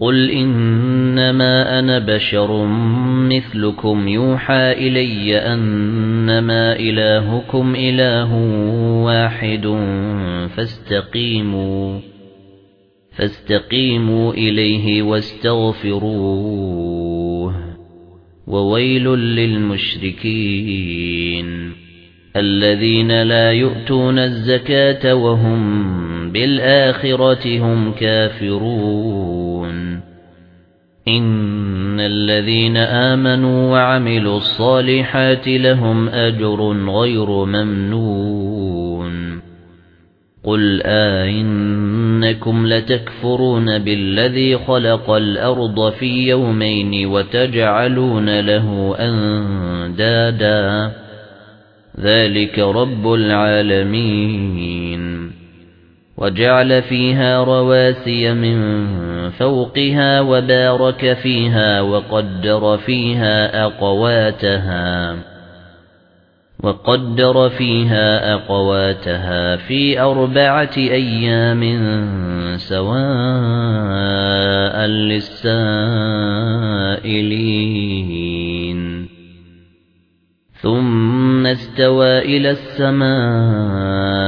قُلْ إِنَّمَا أَنَا بَشَرٌ مِثْلُكُمْ يُوحَى إِلَيَّ أَنَّمَا إِلَٰهُكُمْ إِلَٰهٌ وَاحِدٌ فَاسْتَقِيمُوا فَاسْتَقِيمُوا إِلَيْهِ وَاسْتَغْفِرُوهُ وَوَيْلٌ لِّلْمُشْرِكِينَ الَّذِينَ لَا يُؤْتُونَ الزَّكَاةَ وَهُمْ بِالْآخِرَةِ هُمْ كَافِرُونَ إِنَّ الَّذِينَ آمَنُوا وَعَمِلُوا الصَّالِحَاتِ لَهُمْ أَجْرٌ غَيْرُ مَمْنُونٍ. قُلْ أَئِنَّكُمْ لَتَكْفُرُونَ بِالَّذِي خَلَقَ الْأَرْضَ فِي يَوْمَيْنِ وَتَجْعَلُونَ لَهُ أَندَادًا. ذَلِكَ رَبُّ الْعَالَمِينَ. وَجَعَلَ فِيهَا رَوَاسِيَ مِن فَوْقِهَا وَبَارَكَ فِيهَا وَقَدَّرَ فِيهَا أَقْوَاتَهَا وَقَدَّرَ فِيهَا أَقْوَاتَهَا فِي أَرْبَعَةِ أَيَّامٍ سَوَاءً لِّلسَّائِلِينَ. ثُمَّ اسْتَوَى إِلَى السَّمَاءِ